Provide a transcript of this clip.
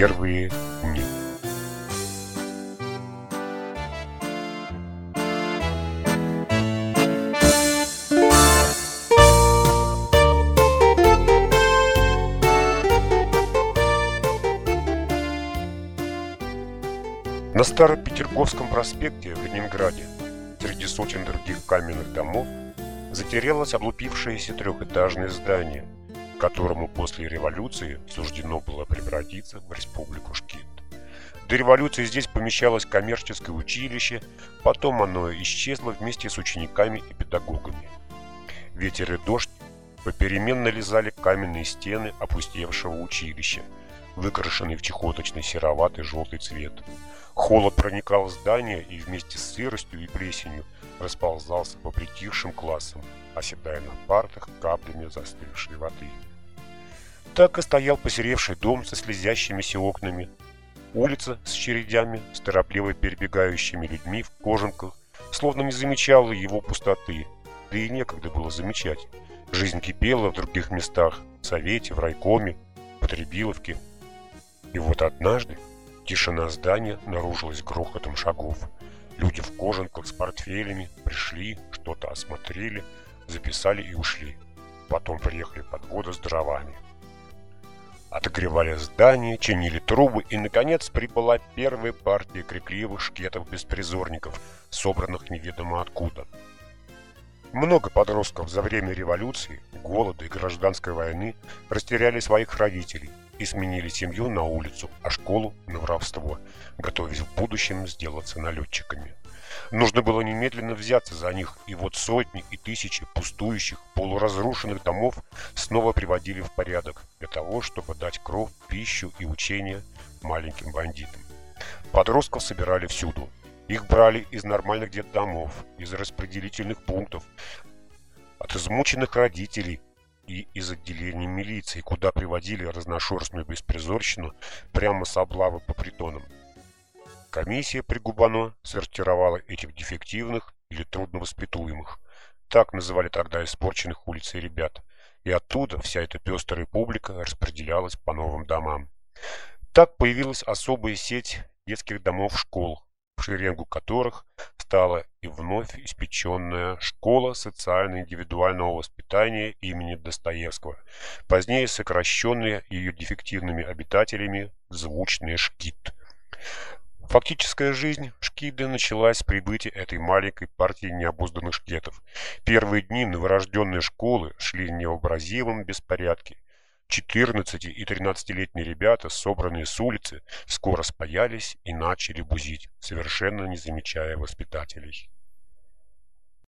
первые дни. На Старопетерговском проспекте в Ленинграде, среди сотен других каменных домов, затерялось облупившееся трехэтажное здание – которому после революции суждено было превратиться в республику Шкит. До революции здесь помещалось коммерческое училище, потом оно исчезло вместе с учениками и педагогами. Ветер и дождь попеременно лизали каменные стены опустевшего училища, выкрашенные в чехоточный сероватый желтый цвет. Холод проникал в здание и вместе с сыростью и плесенью расползался по притихшим классам, оседая на партах каплями застывшей воды. Так и стоял посеревший дом со слезящимися окнами, улица с чередями, с торопливо перебегающими людьми в кожанках, словно не замечала его пустоты, да и некогда было замечать. Жизнь кипела в других местах, в Совете, в райкоме, в Потребиловке. И вот однажды Тишина здания наружилась грохотом шагов. Люди в кожанках с портфелями пришли, что-то осмотрели, записали и ушли. Потом приехали подводы с дровами. Отогревали здание, чинили трубы, и, наконец, прибыла первая партия крикливых шкетов-беспризорников, собранных неведомо откуда. Много подростков за время революции, голода и гражданской войны растеряли своих родителей – и сменили семью на улицу, а школу на воровство, готовясь в будущем сделаться налетчиками. Нужно было немедленно взяться за них, и вот сотни и тысячи пустующих, полуразрушенных домов снова приводили в порядок для того, чтобы дать кров, пищу и учение маленьким бандитам. Подростков собирали всюду. Их брали из нормальных детдомов, из распределительных пунктов, от измученных родителей, и из отделения милиции, куда приводили разношерстную беспризорщину прямо с облавы по притонам. Комиссия при Губано сортировала этих дефективных или трудновоспитуемых, так называли тогда испорченных улицей ребят, и оттуда вся эта пестрая публика распределялась по новым домам. Так появилась особая сеть детских домов-школ, в шеренгу которых стала и вновь испеченная школа социально-индивидуального воспитания имени Достоевского, позднее сокращенная ее дефективными обитателями звучная ШКИТ. Фактическая жизнь Шкиды началась с прибытия этой маленькой партии необузданных шкетов. Первые дни новорожденной школы шли в невообразимом беспорядке. 14 и 13-летние ребята, собранные с улицы, скоро спаялись и начали бузить, совершенно не замечая воспитателей.